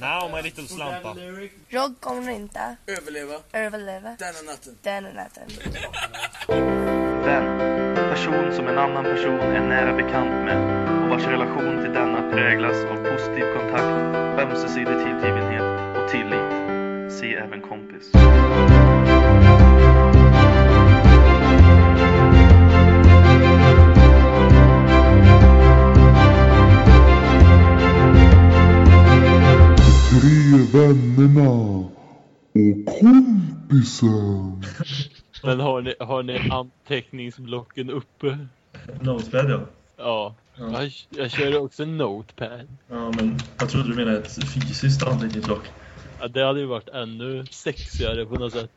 Now my little slampa. Jag kommer inte Överleva överleva denna natten. den natten. Vän. Person som en annan person är nära bekant med och vars relation till denna präglas av positiv kontakt, ömsesidig tillgivenhet och tillit. Se även kompis. Vännerna och kompisen. Men har ni, har ni anteckningsblocken uppe? Notepad ja. Ja. Ja. Jag, jag kör också Notepad. Ja men jag trodde du menade ett fysiskt anteckningsblock. Ja, det hade ju varit ännu sexigare på något sätt.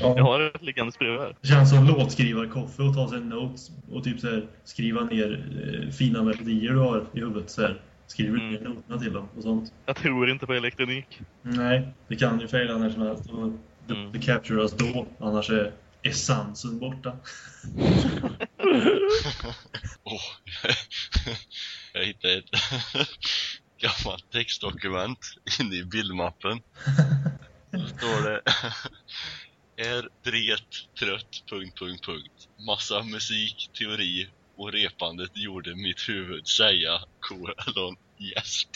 Jag Ja. har ett liggandes bredvid här. Det känns som låtskrivarkoffe och ta sig en notes och typ så här, skriva ner eh, fina melodier du har i huvudet så här. Skriver du ner noterna till dem och sånt. Jag tror inte på elektronik. Nej, det kan ju faila när som helst. Och det, Mm. det capturas då, annars är essensen borta. Åh, jag hittade ett gammalt textdokument inne i bildmappen. Så står det Är dret trött... Punkt, punkt, punkt. Massa musik, teori och repandet gjorde mitt huvud säga kolon gäsp.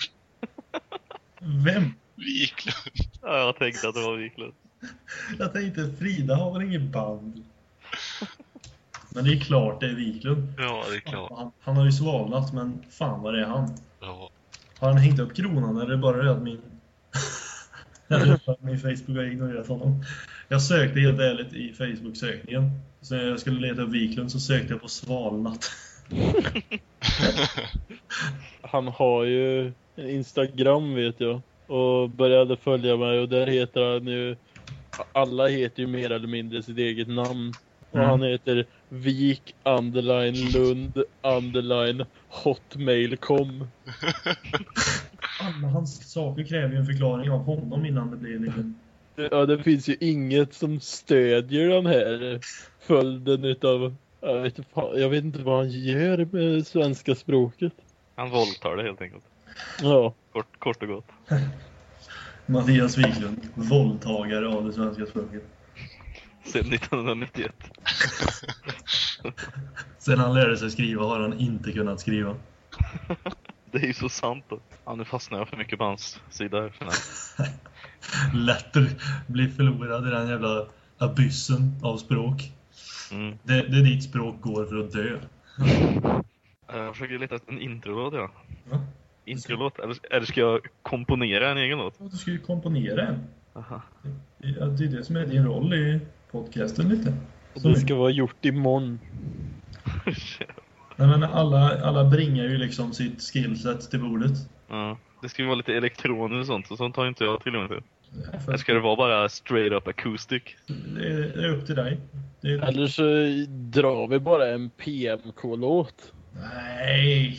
Vem? Wiklund. Ja, jag tänkte att det var Wiklund. Jag tänkte Frida har väl ingen band? Men det är klart det är Wiklund. Ja, det är klart. Han, han har ju svalnat, men fan vad det är han. Ja. Har han hängt upp kronan eller är det bara det att min... min Facebook har ignorerat honom? Jag sökte helt ärligt i Facebook-sökningen. Så när jag skulle leta Wiklund så sökte jag på svalnat. Han har ju en Instagram vet jag. Och började följa mig och där heter han ju... Alla heter ju mer eller mindre sitt eget namn. Och Mm. han heter Vik underline Lund underline hotmail.com. Alla hans saker kräver ju en förklaring av honom innan det blir liksom... Ja, det finns ju inget som stödjer den här följden utav... Jag vet, jag vet inte vad han gör med svenska språket. Han våldtar det helt enkelt. Ja. Kort, kort och gott. Mattias Wiklund, våldtagare av det svenska språket. Sen 1991. Sen han lärde sig skriva har han inte kunnat skriva. Det är ju så sant då. Ja, nu fastnar jag för mycket på hans sida här. Lätt att bli förlorad i den jävla abyssen av språk. Mm. Det, det är dit språk går för att dö. Jag försöker leta en introlåt ja. Va? Introlåt? Eller, eller ska jag komponera en egen låt? Ja, Du ska ju komponera en. Aha. Ja, det är det som är din roll i podcasten lite. Så- det ska vara gjort imorgon. Nej, men alla, alla bringar ju liksom sitt skillset till bordet. ja. Det ska ju vara lite elektroniskt och sånt, och sånt har inte jag tillgång till. För Eller ska det vara bara straight up acoustic? det, är, det är upp till dig. Det är, Eller så drar vi bara en PMK-låt. Nej!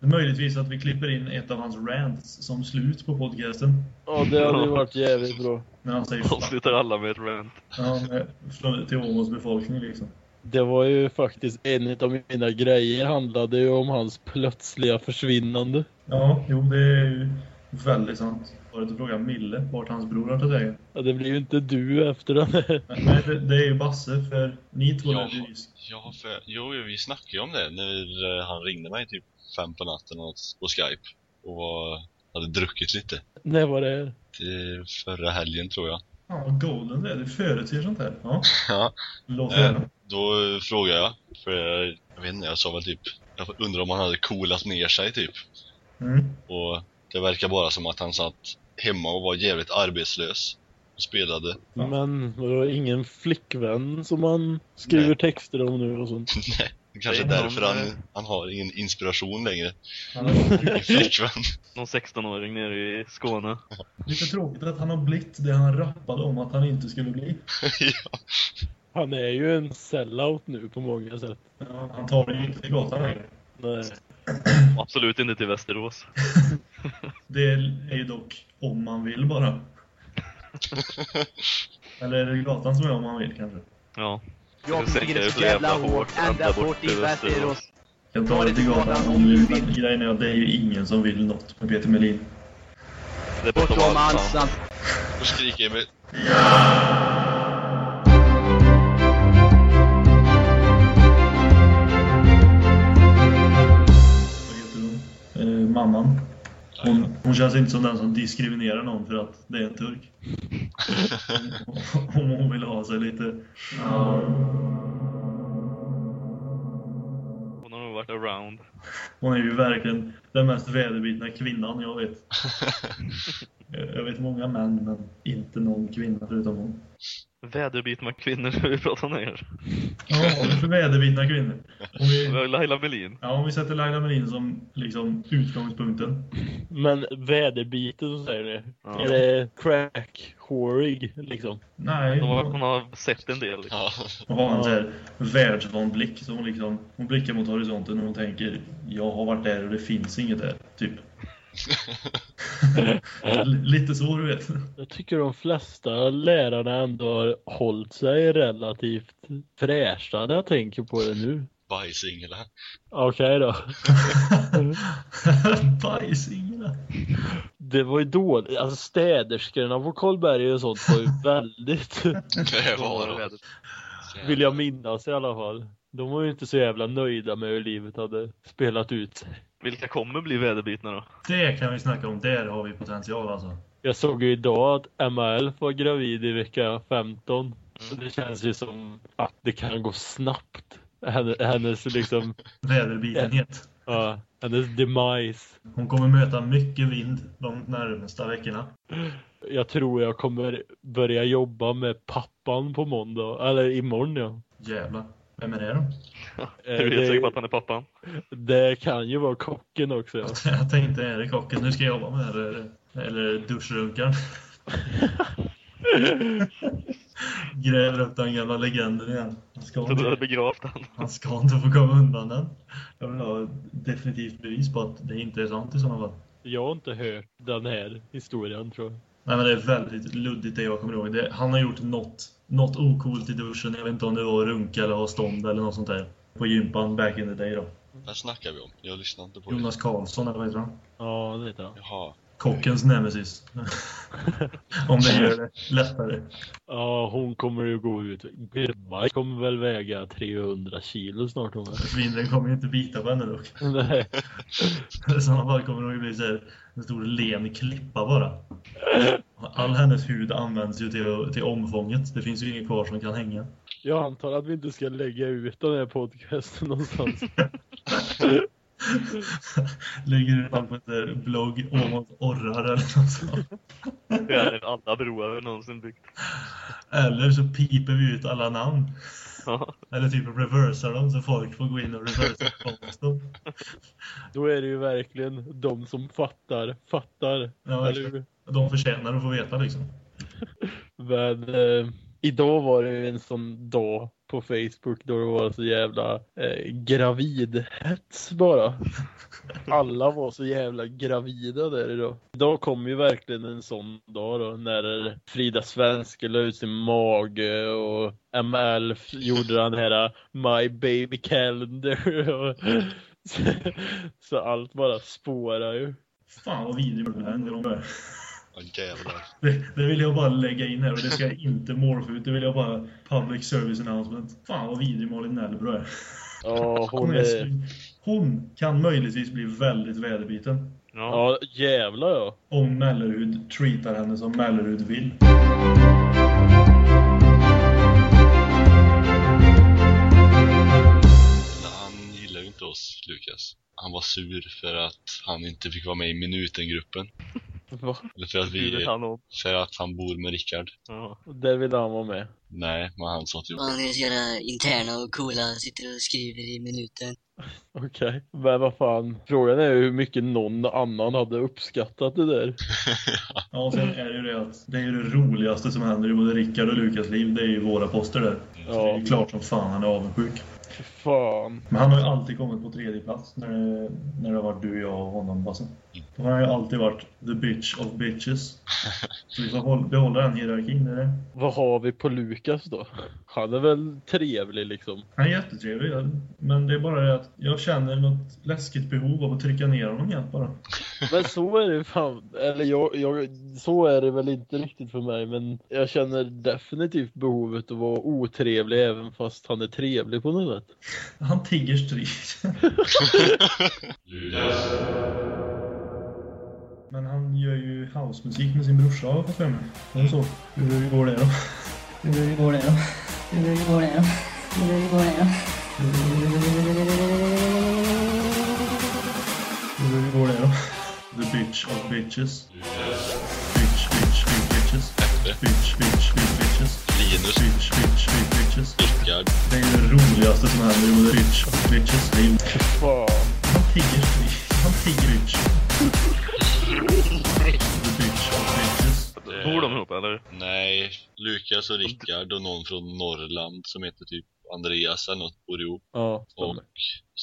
Det är möjligtvis att vi klipper in ett av hans rants som slut på podcasten. Ja, det hade ju varit jävligt bra. När han säger. Avslutar alla med ett rant. Ja, med, till Åmåls befolkning liksom. Det var ju faktiskt en av mina grejer handlade ju om hans plötsliga försvinnande. Ja, jo det är ju väldigt sant. Var det att fråga Mille vart hans bror har tagit vägen? Ja, det blir ju inte du efter den här. Nej, det, det är ju Basse för ni två Ja, lärde ju ja för, jo, vi snackade ju om det när eh, han ringde mig typ fem på natten och, på Skype och var, hade druckit lite. När var det? Till förra helgen tror jag. Ja, Golden det är det företer sånt här. Ja, Ja. låt Eh, då frågade jag, för jag, jag vet inte, jag sa väl typ, jag undrar om han hade coolat ner sig typ. Mm. Och det verkar bara som att han satt hemma och var jävligt arbetslös och spelade. Ja. Men vadå, ingen flickvän som han skriver Nej. texter om nu och sånt? Nej, kanske Det är därför någon, han, han har ingen inspiration längre. Han har, Ingen flickvän. Någon 16-åring nere i Skåne. lite tråkigt att han har blivit det han rappade om att han inte skulle bli. ja. Han är ju en sellout nu på många sätt. Ja, han tar det ju inte till gatan längre. Nej. Absolut inte till Västerås. Det är ju dock om man vill bara. Eller är det gatan som är om man vill kanske? Ja. Jag det så så jävla hårt, ända bort i Västerås. Jag tar det till gatan om du vill. Grejen är att det är ju ingen som vill något med Peter Melin. Det är bortom allt sant. Då skriker Emil. Vad heter hon? Eh, mamman. Hon, hon känns inte som den som diskriminerar någon för att det är en turk. Om hon vill ha sig lite... Ja, Hon har nog varit around. hon är ju verkligen den mest väderbitna kvinnan jag vet. Jag vet många män, men inte någon kvinna förutom hon. Väderbitna kvinnor ska vi prata om här. Ja, för väderbitna kvinnor. Om Vi Laila Melin. ja, om vi sätter Laila Melin som liksom utgångspunkten. Men väderbiten säger ni? Ja. Är det crack-hårig liksom? Nej, hon hon har sett en del. Liksom. Ja. hon har en sån här världsvan blick. Så hon, liksom, hon blickar mot horisonten och hon tänker jag har varit där och det finns inget där. Typ. Lite så du vet. Jag tycker de flesta lärarna ändå har hållit sig relativt fräscha när jag tänker på det nu. Bajsinglar. Okej då. Bajsinglar. Det var ju dåligt. Alltså städerskorna på Karlberg och sånt var ju väldigt, Det var de. väder. vill jag minnas i alla fall. De var ju inte så jävla nöjda med hur livet hade spelat ut sig. Vilka kommer bli väderbitna då? Det kan vi snacka om. Där har vi potential alltså. Jag såg ju idag att ML var gravid i vecka 15. Så det känns ju som att det kan gå snabbt. Hennes, hennes liksom, Väderbitenhet. ja, hennes demise. Hon kommer möta mycket vind de närmaste veckorna. Jag tror jag kommer börja jobba med pappan på måndag, eller imorgon ja. Jävlar. Vem är det då? Är du helt säker på att han är pappan? Det kan ju vara kocken också ja. Jag tänkte, är det kocken du ska jobba med eller, eller duschrunkaren? Gräver upp den gamla legenden igen. Han ska, Så du hade inte, begravt han? han ska inte få komma undan den. Jag vill ha definitivt bevis på att det inte är sant i sådana fall. Jag har inte hört den här historien tror jag. Nej men det är väldigt luddigt det jag kommer ihåg. Det, han har gjort något, något okult i duschen. Jag vet inte om det var runka eller ha stånd eller något sånt där. På gympan back in the day då. Vad snackar vi om? Jag lyssnar inte på det. Jonas Karlsson eller vad heter han? Ja, det vet jag. Jaha. Kockens nemesis. om det gör det lättare. Ja, hon kommer ju gå ut. Birma kommer väl väga 300 kilo snart hon. Vinden kommer ju inte bita på henne dock. Nej. I sådana fall kommer det nog bli så här, en stor len klippa bara. All hennes hud används ju till, till omfånget. Det finns ju inget kvar som kan hänga. Jag antar att vi inte ska lägga ut den här podcasten någonstans. Ligger ut den på en här blogg Åmåls orrar eller något sånt. Det är alla broar vi någonsin byggt. Eller så piper vi ut alla namn. Ja. Eller typ reversar dem så folk får gå in och reversa dem. Då är det ju verkligen de som fattar, fattar. Ja, eller? De förtjänar att få veta liksom. Men eh, idag var det ju en sån dag på Facebook då det var så jävla eh, gravidhets bara. Alla var så jävla gravida där idag. Idag kom ju verkligen en sån dag då när Frida Svensk la ut sin mage och ML gjorde den här eh, My Baby Calendar. Och, så allt bara spårar ju. Fan vad vidrig det här jävlar. Det, det vill jag bara lägga in här och det ska jag inte morfa ut. Det vill jag bara public service announcement. Fan vad vidrig Malin Nellbro är. Ja, hon Hon, är hon kan möjligtvis bli väldigt väderbiten. Ja. Ja, jävlar ja. Om Mellerud treatar henne som Mellerud vill. Han gillar ju inte oss, Lukas. Han var sur för att han inte fick vara med i Minuten-gruppen. Va? Eller för att vi... han om. För att han bor med Rickard. Ja. Där vill han vara med. Nej, men han sa typ... Man är så jävla interna och coola, sitter och skriver i minuten. Okej. Men vad fan. Frågan är ju hur mycket någon annan hade uppskattat det där. Ja, och sen är det ju det att det är ju det roligaste som händer i både Rickard och Lukas liv. Det är ju våra poster där. Så det är Ja. ju klart som fan han är avundsjuk. Fan. Men han har ju alltid kommit på tredje plats när det, när det har varit du, jag och honom, Basse. Då har han ju alltid varit the bitch of bitches. Så vi får håll- behålla den hierarkin. Det. Vad har vi på Lukas då? Han är väl trevlig liksom. Han är jättetrevlig, men det är bara det att jag känner något läskigt behov av att trycka ner honom igen bara. Men så är det fan, eller jag, jag, så är det väl inte riktigt för mig men jag känner definitivt behovet att vara otrevlig även fast han är trevlig på något sätt. Han tigger stryk. Men han gör ju housemusik med sin brorsa har jag fått för mig. Är det så? Hur går det då? Hur går det då? Hur går det då? Hur går det då? Hur går det då? The bitch of bitches. Bitch, bitch, bitch, bitches. Bitch, bitch, bitch, bitches. Linus, Bitch, bitch, bitch, bitches. Rickard. Det är det roligaste som händer bitch of bitches. Det är ju... Fan. Han tigger. Han tigger bitch. Bor de ihop eller? Nej, Lukas och Rickard och någon från Norrland som heter typ Andreas eller något bor ihop. Ja, Och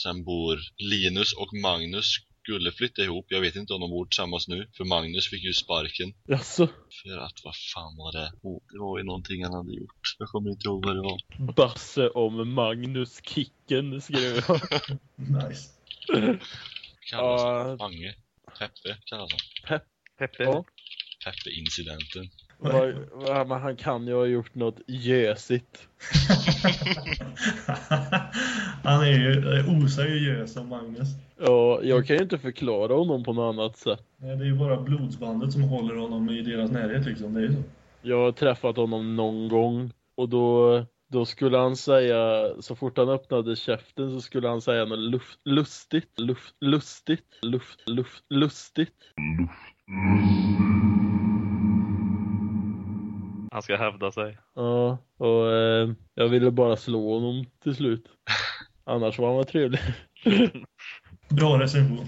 sen bor Linus och Magnus skulle flytta ihop. Jag vet inte om de bor tillsammans nu, för Magnus fick ju sparken. Jaså? För att, vad fan var det? Oh, det var ju någonting han hade gjort. Jag kommer inte ihåg vad det var. Basse om Magnus Kicken skrev jag. Nice. Kallas han Mange? Peppe kallas han. Peppe? Ja. Peppe-incidenten. Men han kan ju ha gjort något gösigt. Han är ju, eh, osar ju gös som Magnus. Ja, jag kan ju inte förklara honom på något annat sätt. Nej, Det är ju bara blodsbandet som håller honom i deras närhet liksom. Det är ju så. Jag har träffat honom någon gång och då, då skulle han säga, så fort han öppnade käften så skulle han säga något luft, lustigt, luft, lustigt, luft, luft, lustigt. Han ska hävda sig. Ja, och eh, jag ville bara slå honom till slut. Annars var han väl trevlig. Bra recension.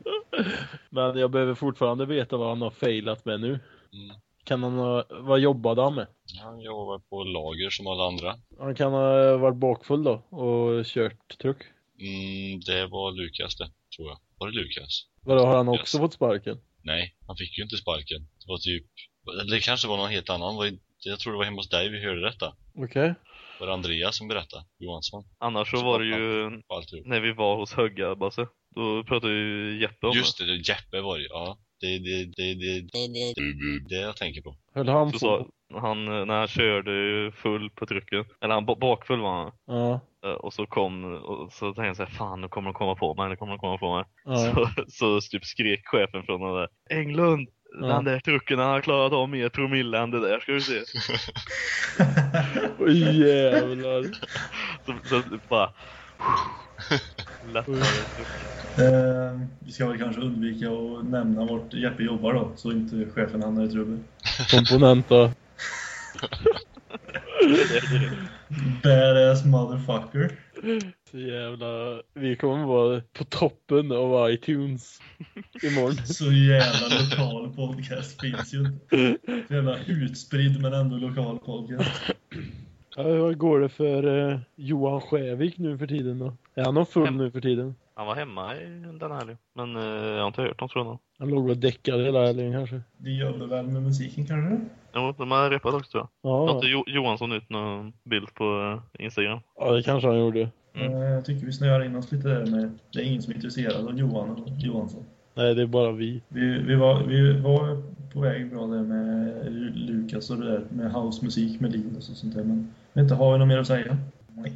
Men jag behöver fortfarande veta vad han har failat med nu. Mm. Kan han ha, vad jobbade han med? Han jobbar på lager som alla andra. Han kan ha varit bakfull då och kört truck. Mm, det var Lukas det, tror jag. Var det Lukas? Vadå, har han också fått sparken? Nej, han fick ju inte sparken. Det var typ, det kanske var någon helt annan. Var Jag tror det var hemma hos dig vi hörde detta. Okej. Var det Andreas som berättade? Johansson? Annars så var det ju när vi var hos Högga Basse. Då pratade ju Jeppe om Just det, det, Jeppe var det Ja, det är det, det, det, Det, det, det jag tänker på. Höll han på? Så han, eh, när han körde full på trucken, eller han ba- bakfull var han. Ja. Eh, Och så kom, och så tänkte jag så här, fan nu kommer de komma på mig, nu kommer de komma på mig. Ja. Så, så typ skrek chefen från den där, Englund! Ja. Den där trucken han har klarat av mer promille än det där ska du se. Oj jävlar. Så, så bara lättare. Eh, vi ska väl kanske undvika att nämna vart Jeppe jobbar då, så inte chefen hamnar i trubbel. Komponenta. Badass motherfucker. Så jävla... Vi kommer vara på toppen av iTunes imorgon. Så jävla lokal podcast finns ju inte. Så jävla utspridd men ändå lokal podcast. Ja, vad går det för eh, Johan Skävik nu för tiden då? Är han någon full nu för tiden? Han var hemma i den här helgen. Men eh, jag har inte hört något från honom. Han låg och däckade hela helgen kanske? Det jobbar väl med musiken kanske? Jo, de har repat också tror jag. Ja, jo Johansson ut någon bild på eh, Instagram. ja det kanske han gjorde. Mm. Eh, Jag tycker vi snöar in oss lite där med... Det är ingen som är intresserad av Johan och Johansson. Nej, det är bara vi. Vi, vi, var, vi var på väg bra där med Lukas och det där med housemusik med Linus och sånt där. Men vi inte har vi något mer att säga. Nej.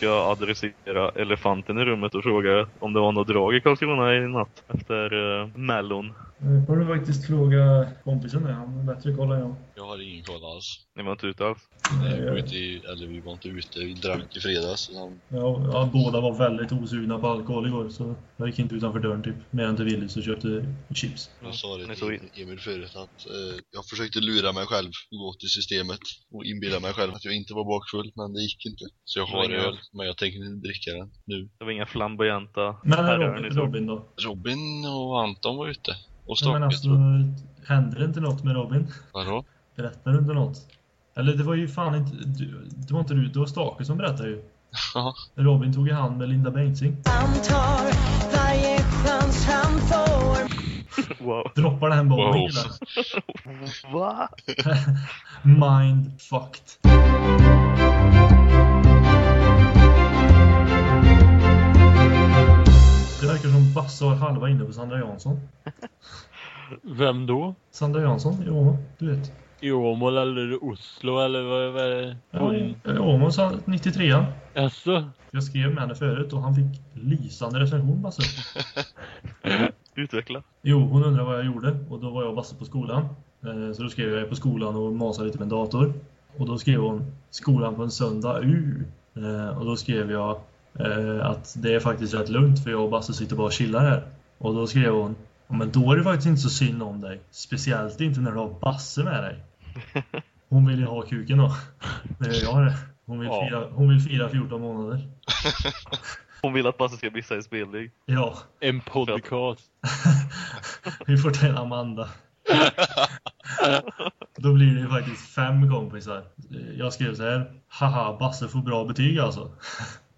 Ska adressera elefanten i rummet och fråga om det var något drag i Karlskrona i natt efter uh, Mellon. Nu får du faktiskt fråga kompisen där. Han har bättre koll än jag. Jag har ingen koll alls. Ni var inte ute alls? Nej, vi var ute i, eller vi var inte ute, vi drack i fredags. Han, Ja, ja, båda var väldigt osugna på alkohol igår så jag gick inte utanför dörren typ. Mer än till Willys och köpte chips. jag sa det till Emil förut att eh, jag försökte lura mig själv och gå till systemet och inbilla mig själv att jag inte var bakfull, men det gick inte. Så jag har öl, men jag tänker inte dricka den nu. Det var inga flamboyanta Men Robin. Robin då? Robin och Anton var ute Och Nej, men alltså, tror hände det inte något med Robin? Vadå? Berättade du inte något? Eller det var ju fan inte... Du, det var inte du, det var Stake som berättade ju. Ja. Robin tog i hand med Linda Bengtzing. Wow. Droppar den bomben Wow. Va? Mind fucked. Har halva inne på Sandra Jansson. Vem då? Sandra Jansson i Åmo, du vet. I Åmål eller Oslo eller vad, vad är det? Ja, Hon... i Åmo sa 93 Jaså? Jag skrev med henne förut och han fick lysande recension Basse. Utveckla. Jo, hon undrade vad jag gjorde och då var jag Basse på skolan. Eh, Så då skrev jag på skolan och masade lite med en dator. Och då skrev hon skolan på en söndag, uh. Och då skrev jag att det är faktiskt rätt lugnt för jag och Basse sitter bara och chillar här. Och då skrev hon "Ja, men då är det faktiskt inte så synd om dig. Speciellt inte när du har Basse med dig. Hon vill ju ha kuken då. Det gör jag det. Hon vill, Ja. fira, hon vill fira 14 månader. Hon vill att Basse ska missa en spelning. Ja, En podcast. vi får ta en Amanda. Då blir det ju faktiskt fem kompisar. Jag skrev så här. Haha, Basse får bra betyg alltså.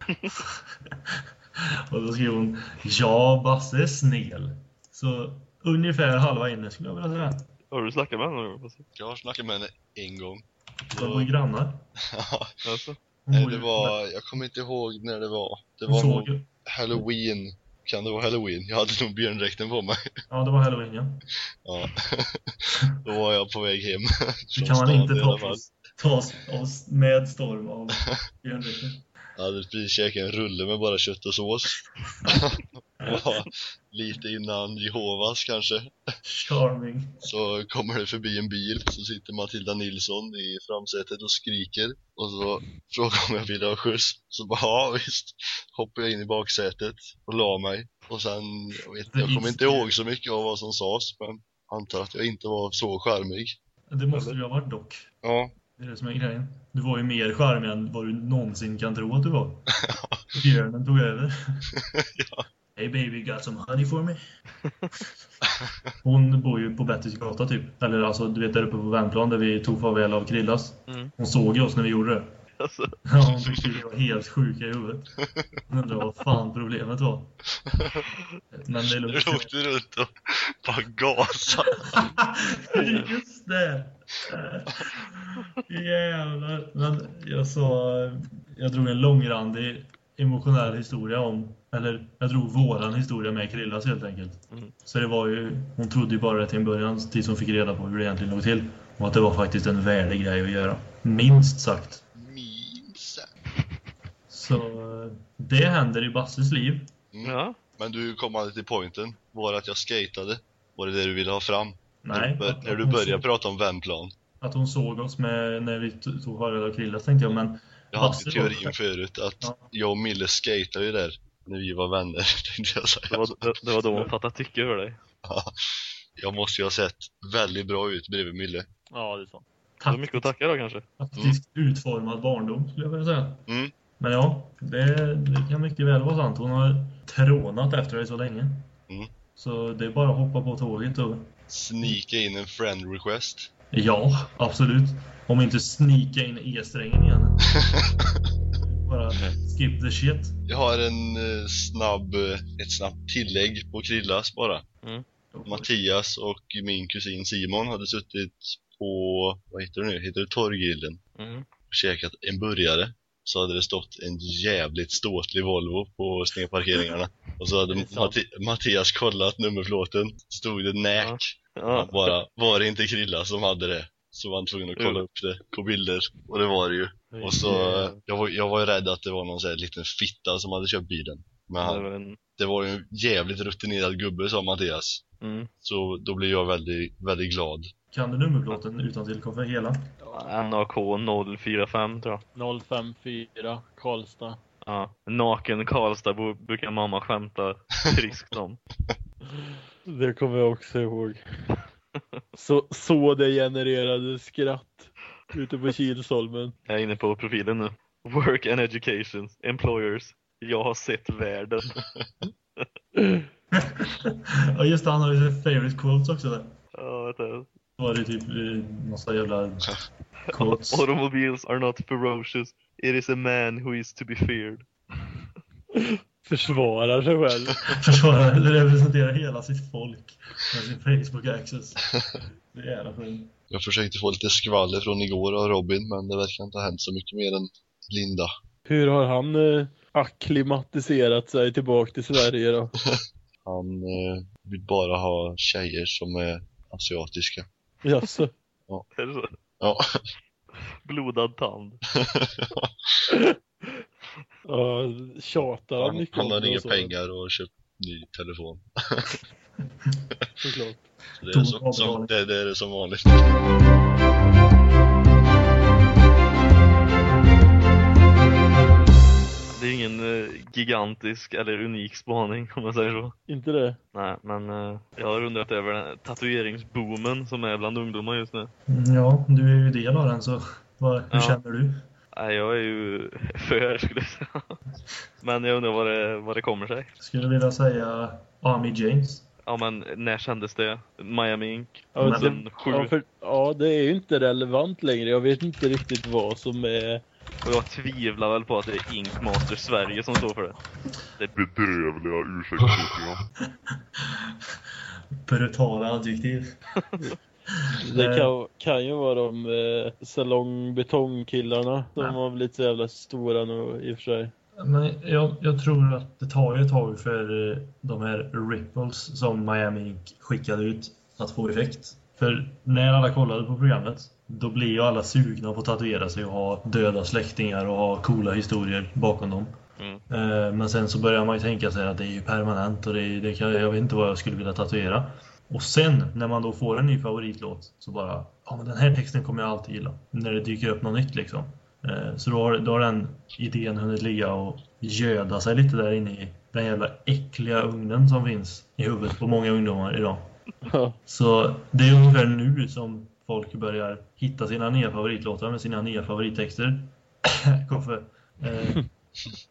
Och då skrev hon. Ja, Basse är snäll. Så ungefär halva inne skulle jag vilja säga. Har du snackat med henne? Jag har snackat med henne en gång. De var ju grannar. Ja, Alltså. Nej, det var, jag kommer inte ihåg när det var. Det var såg nog. Halloween. Kan det vara Halloween? Jag hade nog björndräkten på mig. Ja, det var halloween ja. Ja. Då var jag på väg hem. Det kan man inte ta ta med storm av björnrätten. Jag hade precis käkat en rulle med bara kött och sås. Lite innan Jehovas kanske. Charming. Så kommer det förbi en bil, så sitter Matilda Nilsson i framsätet och skriker. Och så frågar om jag vill ha skjuts. Så bara, ja visst. Hoppar jag in i baksätet och la mig. Och sen, jag, vet, jag kommer inte ihåg så mycket av vad som sades, men antar att jag inte var så charmig. Det måste ju ha varit dock. Ja, Det är det som är grejen. Du var ju mer charmig än vad du någonsin kan tro att du var. Björnen tog över. ja. Hey baby, got some honey for me? Hon bor ju på Bettys gata typ. Eller alltså, du vet där uppe på Värmplan där vi tog farväl av Krillas. Mm. Hon såg ju oss när vi gjorde det. Alltså. Ja, vi var helt sjuka i huvudet. Hon undrade vad fan problemet var. Men det är Du åkte runt och bara gasade. Just det! Jävlar. Men jag sa, jag drog en långrandig emotionell historia om, eller jag drog våran historia med Krillas helt enkelt. Mm. Så det var ju, hon trodde ju bara det till en början tills hon fick reda på hur det egentligen låg till. Och att det var faktiskt en värdig grej att göra. Minst sagt. Minst sagt. Så eh, det händer i Basses liv. Mm. Ja. Men du kom aldrig till pointen. Var det att jag skatade? Var det det du ville ha fram? Nej. När du, när du började såg- prata om vämplan. Att hon såg oss med, när vi tog farväl av Krillas tänkte jag, men Jag hade Basse var- teorin förut att Ja. jag och Mille skatade ju där när vi var vänner, tänkte jag Det säga. var, det, det var då hon fattade tycke för dig. Jag måste ju ha sett väldigt bra ut bredvid Mille. Ja, det är sant. Det var mycket att tacka då kanske. Taktiskt utformad barndom skulle jag vilja säga. Mm. Men ja, det, det kan mycket väl vara sant. Hon har trånat efter dig så länge. Mm. Så det är bara att hoppa på tåget och... Sneaka in en friend request. Ja, absolut. Om inte snika in E-strängen igen. bara skip the shit. Jag har en eh, snabb, eh, ett snabbt tillägg på Krillas bara. Mattias och min kusin Simon hade suttit på, vad heter det nu? Heter det Torggillen? Mm. Och käkat en burgare. Så hade det stått en jävligt ståtlig Volvo på snedparkeringarna. Och så hade. Matti- Mattias kollat nummerplåten. Stod det NÄK. Ja. Han bara, var det inte Krilla som hade det? Så var han tvungen att kolla upp det på bilder. Och det var det ju. Och så, jag var, jag var ju rädd att det var någon sån här liten fitta som hade köpt bilen. Men Det han, det var ju en jävligt rutinerad gubbe sa Mattias. mm. Så då blev jag väldigt, väldigt glad. Kan du nummerplåten utan till för hela? NAK 045 tror jag. 054 Karlstad. Ja. Naken Karlstadbo brukar mamma skämta friskt om. Det kommer jag också ihåg. Så, så det genererade skratt ute på Kilsholmen. Jag är inne på profilen nu. Work and education, employers. Jag har sett världen. ja just det, han har ju favorite quotes också där. Ja, vet du. Var det typ någon sån jävla quotes. Automobiles are not ferocious. It is a man who is to be feared. Försvarar sig själv. Försvarar, representerar hela sitt folk med sin Facebook access. Det är jävla skönt. Jag försökte få lite skvaller från igår av Robin, men det verkar inte ha hänt så mycket mer än Linda. Hur har han eh, akklimatiserat sig tillbaka till Sverige då? Han eh, vill bara ha tjejer som är asiatiska. Jaså? Är det så? Ja. Blodad tand. Ja, tjatar han mycket han har inga så? pengar och köpt ny telefon. Såklart. Så det, är som, som, det, det är det som vanligt. Gigantisk eller unik spaning om man säger så. Inte det? Nej, men eh, jag har undrat över den här tatueringsboomen som är bland ungdomar just nu. Mm, Ja, du är ju del av den så vad, hur Ja. känner du? Nej, jag är ju för skulle jag säga. Men jag undrar vad det, vad det kommer sig. Skulle vilja säga Ami James. Ja, men när kändes det? Miami Ink? Ja, Men- det, 2007. ja, för, ja, det är ju inte relevant längre. Jag vet inte riktigt vad som är... Och jag tvivlar väl på att det är Ink Master Sverige som står för det. Bedrövliga ursäkter. Brutala adjektiv. Det kan, kan ju vara de eh, salongbetongkillarna som Ja. har blivit så jävla stora nu i och för sig. Men jag, jag tror att det tar ju ett tag för eh, de här ripples som Miami Ink skickade ut att få effekt. För när alla kollade på programmet då blir ju alla sugna på att tatuera sig och ha döda släktingar och ha coola historier bakom dem. Mm. Eh, Men sen så börjar man ju tänka sig att det är ju permanent och det, är- det kan, jag vet inte vad jag skulle vilja tatuera. Och sen när man då får en ny favoritlåt så bara, ja men den här texten kommer jag alltid gilla. När det dyker upp något nytt liksom. Eh, Så då har, då har den idén hunnit ligga och göda sig lite där inne i den jävla äckliga ugnen som finns i huvudet på många ungdomar idag. Så det är ungefär nu som folk börjar hitta sina nya favoritlåtar med sina nya favorittexter. Koffe. Eh,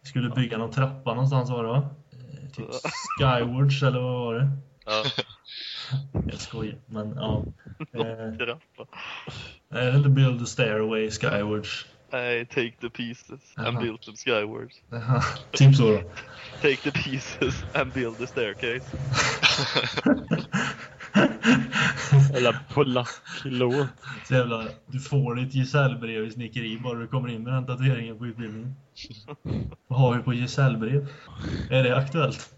skulle bygga någon trappa någonstans var det va? Eh, typ Skywards eller vad var det? Ja, Jag skojar, men ja. Eh, trappa. är det inte Build a Stairway Skywards? Nej, take the pieces and Jaha. build them skywards. Typ så då. Take the pieces and build the staircase. Eller polacklåt. Så jävla, du får ditt gesällbrev i snickeri bara du kommer in med den tatueringen på utbildningen. Vad har vi på gesällbrev? Är det aktuellt?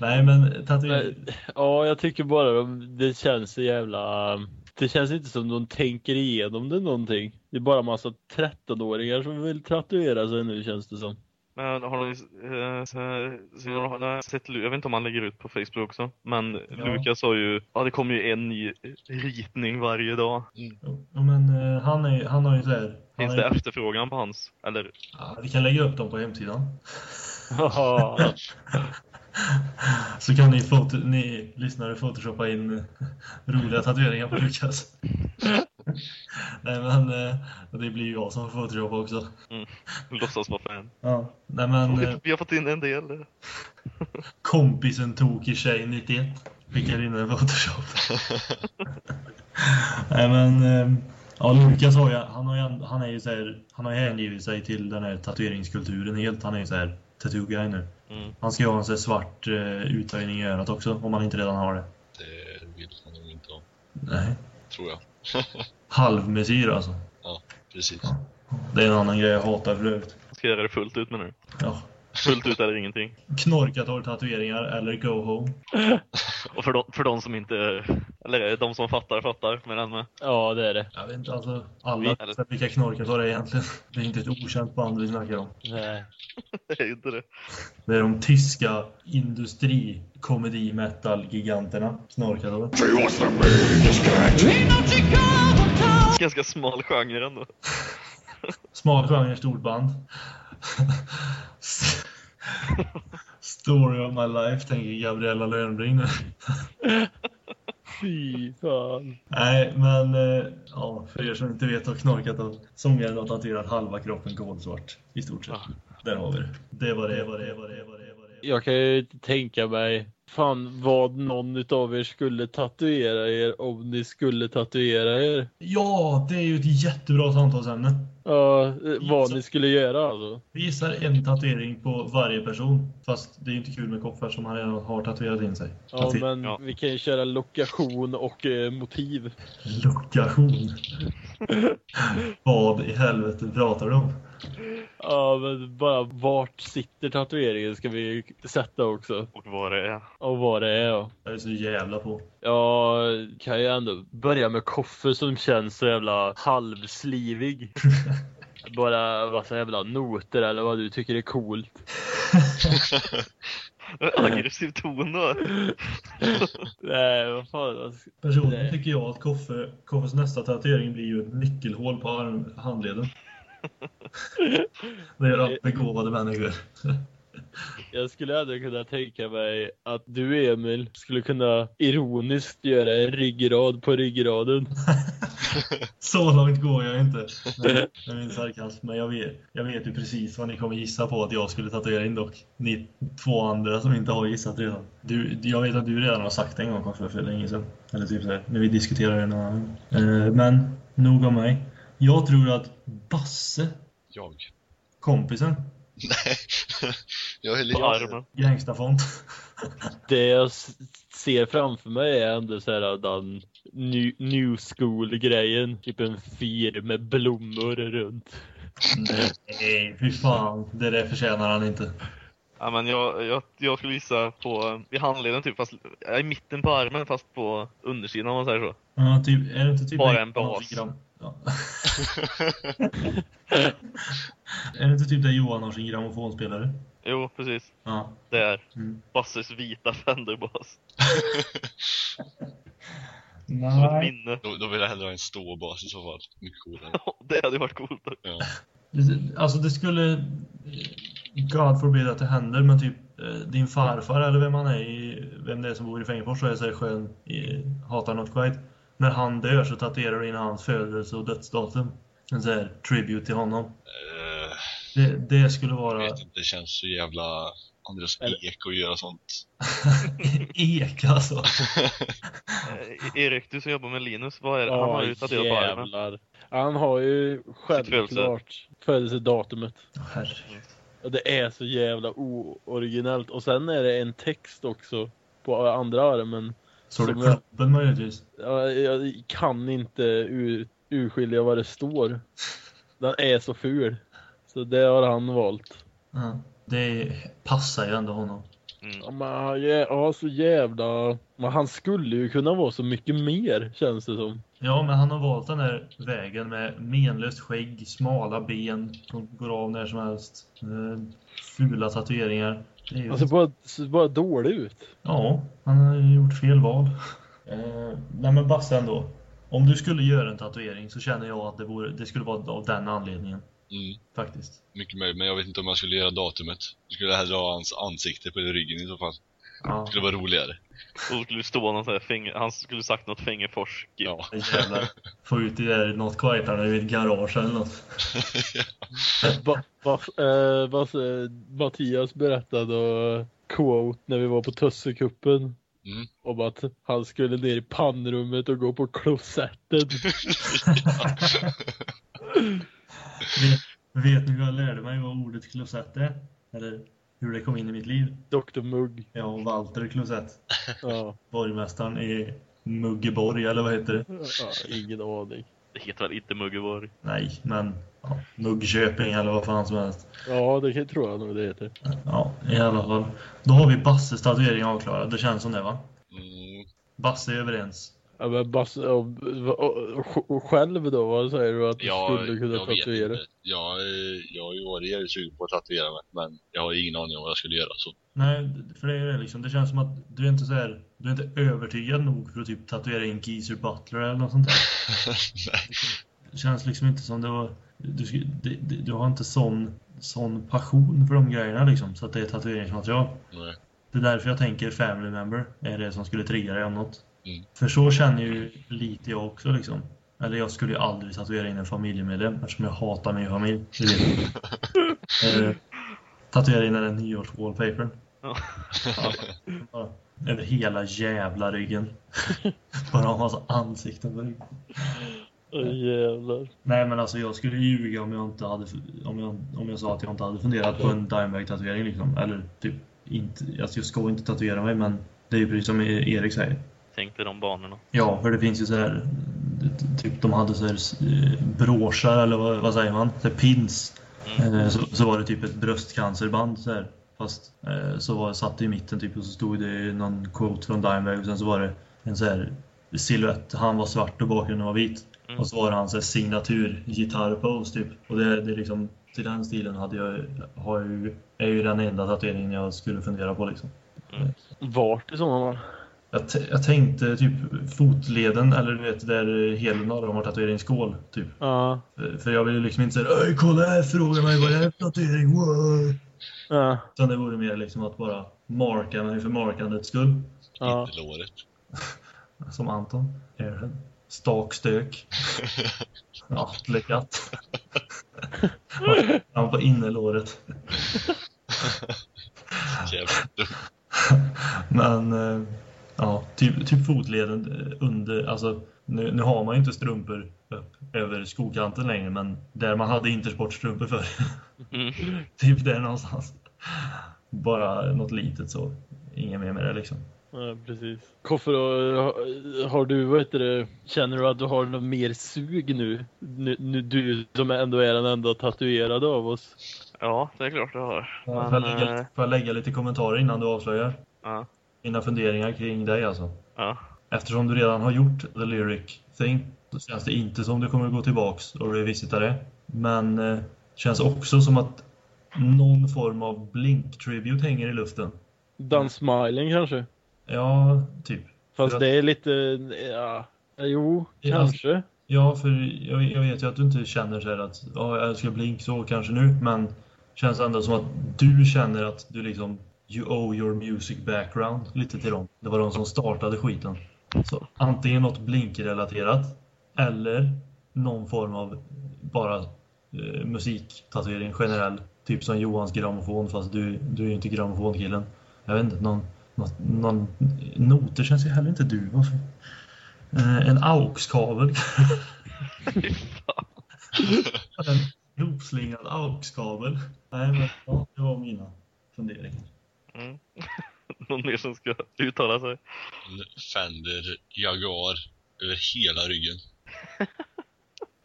Nej men tatuering... Ja, jag tycker bara de, det känns så jävla... Det känns inte som de tänker igenom det någonting. Det är bara massa 13-åringar som vill tatuera sig nu känns det som. Men har ni eh, har sett, Lu- jag vet inte om han lägger ut på Facebook också, men Lukas sa ju, ja det kommer ju en ny ritning varje dag. Ja, men eh, han, är, han har ju så här... Han Finns har, det efterfrågan på hans? Eller? ja, vi kan lägga upp dem på hemsidan. Så kan ni, foto, ni lyssnare photoshoppa in roliga tatueringar på Lukas. Nej men eh, det blir ju jag som får photoshoppa också. Låtsas vara fan. Ja. Nej men eh, Vi, vi har fått in en del. kompisen tokig tjej 91 skickar in en photoshop. Nej men eh, ja Lukas har ju, han, har ju, han är ju så här, han har hängivit sig till den här tatueringskulturen helt. Han är ju så här tattoo guy nu. Mm. Han ska ju ha en sån svart uh, utöjning i örat också om han inte redan har det. Det vill han nog inte ha, Nej. tror jag. Halvmesyr alltså. Ja, precis. Det är en annan grej jag hatar för övrigt. Ska göra det fullt ut med nu? Ja. Fullt ut eller ingenting. Knorkat har tatueringar eller go home. Och för de, för de som inte, eller de som fattar, fattar. Men den med. ja det är det. Jag vet inte, alltså alla vet vilka knorkat har det är egentligen. Det är inte ett okänt band vi snackar om. Nej. Det är inte det. Det är de tyska industri-komedi-metal-giganterna. Knorkat har Ganska smal genre ändå. Smal genre, stort band. Story of my life, tänker Gabriella Lönnbring nu. Fy fan. Nej, men eh, ja, för er som inte vet har Knorkat och sångaren har tatuerat halva kroppen kolsvart. I stort sett. Där har vi det. Det var det, var det, var det, var det, var det. Jag kan ju inte tänka mig fan vad någon utav er skulle tatuera er om ni skulle tatuera er. Ja, det är ju ett jättebra samtalsämne. Ja, eh, vad ni skulle göra alltså. Vi gissar en tatuering på varje person. Fast det är ju inte kul med Koffer som han redan har tatuerat in sig. Ja, Tatuer- men vi kan ju köra lokation och eh, motiv. Lokation. Vad i helvete pratar du om? Ja, men bara vart sitter tatueringen ska vi sätta också. Och vad det är. Och vad det är. ja. Jag är så jävla på. Jag kan ju ändå börja med Koffe som känns så jävla halvslivig. Bara massa jävla noter eller vad du tycker är coolt. Aggressiv ton då. Nej, vad fan. alltså, Personligen Nej. tycker jag att Koffe, Koffes nästa tatuering blir ju ett nyckelhål på arm, handleden. Det är att begåvade människor. Jag skulle ändå kunna tänka mig att du Emil skulle kunna ironiskt göra en ryggrad på ryggraden. Så långt går jag inte med, min sarkasm. Men jag vet, jag vet ju precis vad ni kommer gissa på att jag skulle tatuera in dock. Ni två andra som inte har gissat redan. Du, jag vet att du redan har sagt det en gång Koffe för länge sedan. Eller typ så här, när vi diskuterade någon annan. Eh, Men nog om mig. Jag tror att Basse, Jag? kompisen, Nej. Jag är På lite... armen. gangstafont. Det jag ser framför mig är ändå så här den new, new school grejen. Typ en fir med blommor runt. Nej, fy fan. Det där förtjänar han inte. Ja, men jag, jag, jag skulle gissa på i handleden typ, fast i mitten på armen fast på undersidan om man säger så. Ja, typ, är det inte typ Bara en bas. Ja. är det inte typ där Johan har sin grammofonspelare? Jo, precis. Ja. Det är Mm. Basses vita Fender-bas. Som ett Nej. minne. Då, då vill jag hellre ha en ståbas i så fall. Mycket coolare. Det hade varit coolt. Ja. Alltså det skulle... God forbid att det händer, men typ eh, din farfar eller vem han är i, vem det är som bor i Fengerfors och är så här skön, i, hatar något skit. När han dör så tatuerar du in hans födelse och dödsdatum. En sån här tribute till honom. Eh, Det, det skulle jag vara vet inte, det känns så jävla Andreas Ek att göra sånt. ek alltså. Eh, Erik, du som jobbar med Linus, vad är det? Han har ju tatuerat på armen. Han har ju självklart födelsedatumet. Herregud. Det är så jävla ooriginellt. Och sen är det en text också på andra armen. Står det jag- kroppen möjligtvis? Ja, Jag kan inte ur, urskilja vad det står. Den är så ful. Så det har han valt. Ja. Det passar ju ändå honom. Mm. Ja, Men ja, så jävla... Men han skulle ju kunna vara så mycket mer känns det som. Ja, men han har valt den här vägen med menlöst skägg, smala ben som går av när som helst. Eh, fula tatueringar. Han ser bara, ser bara dålig ut. Ja, han har gjort fel val. Eh, nej men Basse ändå. Om du skulle göra en tatuering så känner jag att det, vore, det skulle vara av den anledningen. Mm, Faktiskt. mycket möjligt, men jag vet inte om jag skulle göra datumet. Jag skulle hellre ha hans ansikte på ryggen i så fall. Ja, Det skulle vara roligare. Och skulle stå någon sån här fänger... Han skulle sagt något Fengerfors. Ja. jävlar. Få ut det där något quietare i ett garage eller något. Ba, ba, eh, vad säger- Mattias berättade och quote när vi var på Tössekuppen. Mm. Om att han skulle ner i pannrummet och gå på klosetten. vet, vet ni hur jag lärde mig vad ordet klosett är? Eller hur det kom in i mitt liv? Dr Mugg. Ja, och Walter Klosett. Ja, Borgmästaren i Muggeborg, eller vad heter det? ja, ingen aning. Det heter väl inte Muggeborg? Nej, men ja, Muggköping eller vad fan som helst. Ja, det kan- tror jag nog det heter. Ja, i alla fall. Då har vi Basses tatuering avklarad. Det känns som det va? Mm, Basse är överens. Ja, men Basse, och, och, och själv då, vad säger du att du jag, skulle kunna jag vet tatuera? inte. Jag, eh, jag har ju varit jävligt sugen på att tatuera mig, men jag har ingen aning om vad jag skulle göra. Så. Nej, för det är det liksom. Det känns som att du är inte så här, du är inte övertygad nog för att typ tatuera in Geezer Butler eller något sånt där. Det känns liksom inte som det var... Du, det- du har inte sån, sån passion för de grejerna liksom, så att det är tatueringsmaterial. Nej. Det är därför jag tänker family member är det som skulle trigga dig om något. Mm. För så känner ju lite jag också liksom. Eller jag skulle ju aldrig tatuera in en familjemedlem eftersom jag hatar min familj. Eh, tatuera in den nyårswallpapern. Ja. Över hela jävla ryggen. Bara ha massa ansikten på ryggen. Åh jävlar. Nej men alltså jag skulle ljuga om jag inte hade om jag, om jag sa att jag inte hade funderat på en Dimebag-tatuering liksom. Eller typ inte, alltså jag ska inte tatuera mig men det är ju precis som Erik säger. Tänkte de banorna. Ja, för det finns ju så här typ de hade så här eh, broscher eller vad, vad säger man? Så pins. Eh, Så, så var det typ ett bröstcancerband så här. Fast eh, så var, satt det i mitten typ och så stod det någon quote från Dimebag och sen så var det en så här silhuett. Han var svart och bakgrunden var vit. Mm. Och så var det hans signatur gitarrpose typ. Och det, det är liksom till den stilen hade jag, har jag ju, är ju den enda tatueringen jag skulle fundera på liksom. Vart i sådana fall? Jag, t- jag tänkte typ fotleden eller du vet där hela de har tatueringsskål typ. Ja. För- För jag vill ju liksom inte säga Öj kolla här, fråga mig vad jag är för tatuering, wow. Ja. Utan det vore mer liksom att bara marka mig för markandets skull. Ja. Låret. Som Anton. Airhead. Stakstök. Läckat. Han på innerlåret. Men eh, ja, typ, typ fotleden under, alltså nu, nu har man ju inte strumpor upp över skokanten längre men där man hade intersportstrumpor för. Mm. typ där någonstans. Bara något litet så. Inget mer med det liksom. Ja, precis. Koffe då, har- har du, vad heter det, känner du att du har något mer sug nu? nu, nu du som ändå är den enda tatuerade av oss. Ja, det är klart jag har. Får jag, lägga, eh, får jag lägga lite kommentarer innan du avslöjar? ja, Mina funderingar kring dig alltså. ja. Eftersom du redan har gjort the lyric thing så känns det inte som du kommer gå tillbaks och revisita det. Men eh, känns också som att någon form av blink-tribute hänger i luften. Dan Smiling kanske? Ja, typ. Fast att- det är lite, ja, jo, Ja, kanske. Ja, för jag, jag vet ju att du inte känner så här att ja, jag älskar Blink så kanske nu, men känns ändå som att du känner att du liksom you owe your music background lite till dem. Det var de som startade skiten. Så antingen något Blink-relaterat eller någon form av bara eh, musiktatuering generell. Typ som Johans grammofon fast du, du är ju inte grammofonkillen. Jag vet inte, någon, något, någon noter känns ju heller inte du. Varför? Eh, en AUX-kabel. en loopslingad AUX-kabel. Nej men ja, det var mina funderingar. Mm. Någon mer som ska uttala sig? En Fender Jaguar över hela ryggen.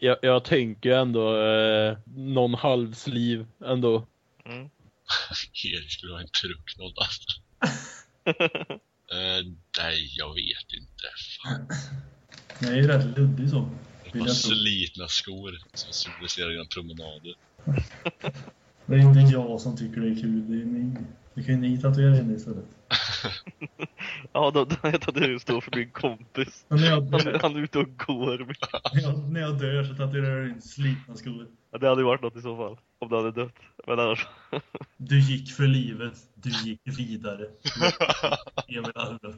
Jag, jag tänker ändå eh, någon halvsliv ändå. Mm. Erik skulle ha en truck någonstans. Eh, nej, jag vet inte. Fan. Jag är ju rätt luddig så. Ett par slitna skor som symboliserar dina promenader. Det är inte jag som tycker det är kul, det är ni. Det kan ju ni tatuera in istället. Ja, då, jag det står för min kompis. Han, han är ute och går. när jag, när jag dör så tatuerar jag in slitna skor. Ja, det hade ju varit något i så fall. Om du hade dött. Men annars. Du gick för livet, du gick vidare. Emil Albrot.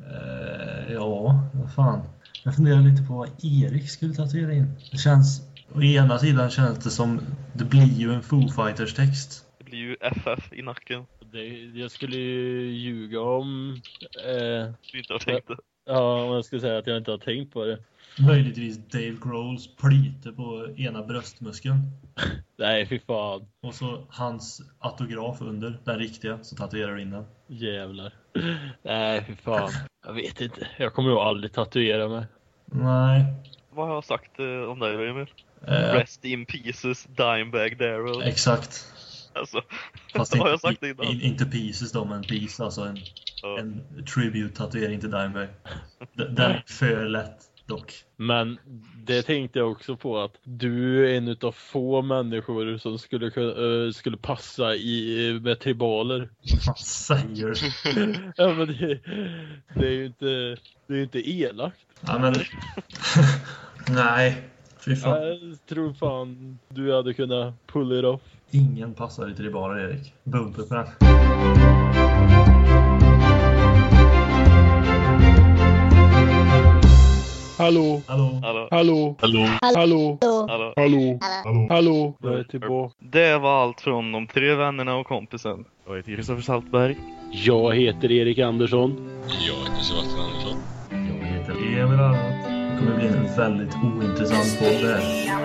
Eh, ja, vad fan. Jag funderar lite på vad Erik skulle tatuera in. Det känns... Å ena sidan känns det som... Det blir ju en Foo Fighters blir ju FF i nacken. Det, jag skulle ju ljuga om, eh, Du inte har tänkt det. ja, om jag skulle säga att jag inte har tänkt på det. Möjligtvis Dave Grohls plyte på ena bröstmuskeln. Nej, fy fan. Och så hans autograf under, den riktiga, så tatuerar du in den. Jävlar. Nej, fy fan. Jag vet inte. Jag kommer nog aldrig tatuera mig. Nej. Vad har jag sagt eh, om dig då, Emil? Eh, Rest in pieces, Dimebag Darrell. exakt. Alltså, Fast har jag inte, sagt det innan? in, inte pieces då, men piece, alltså en, Ja. en tribute-tatuering till Dimebag. Den är för lätt dock. Men det tänkte jag också på att du är en utav få människor som skulle, eh, skulle passa i, med tribaler. Vad säger du? Ja, men det, det är ju inte, det är inte elakt. Ja, men... Nej, fy fan. Jag tror fan du hade kunnat pull it off. Ingen passar i tribaler, Erik. Bumper på den. Hallå? Hallå? Hallå? Hallå? Hallå? Hallå? Hallå? Hallå? Hallå? Jag är tillbaka. Det var allt från de tre vännerna och kompisen. Jag heter Kristoffer Saltberg. Jag heter Erik Andersson. Jag heter Sebastian Andersson. Jag heter Emil Arnott. Det kommer bli en väldigt ointressant podd det här.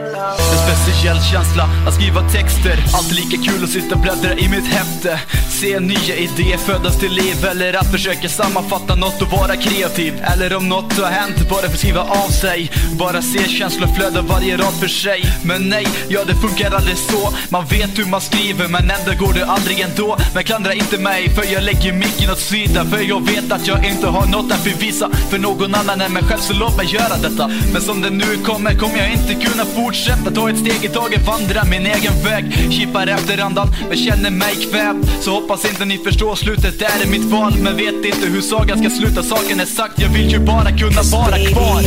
En speciell känsla att skriva texter. Alltid lika kul att sitta och bläddra i mitt häfte. Se nya idéer födas till liv Eller att försöka sammanfatta något och vara kreativ. Eller om något har hänt, bara för att skriva av sig. Bara se känslor flöda varje rad för sig. Men nej, ja det funkar aldrig så. Man vet hur man skriver men ändå går det aldrig ändå. Men klandra inte mig för jag lägger micken åt sidan. För jag vet att jag inte har något att bevisa För någon annan än mig själv. Så låt mig göra detta. Men som det nu kommer kommer jag inte kunna fortsätta Ta ett steg i taget, vandra min egen väg. Kippar efter andan, men känner mig kvävd Så hoppas inte ni förstår, slutet där är mitt val. Men vet inte hur sagan ska sluta, saken är sagt. Jag vill ju bara kunna vara kvar.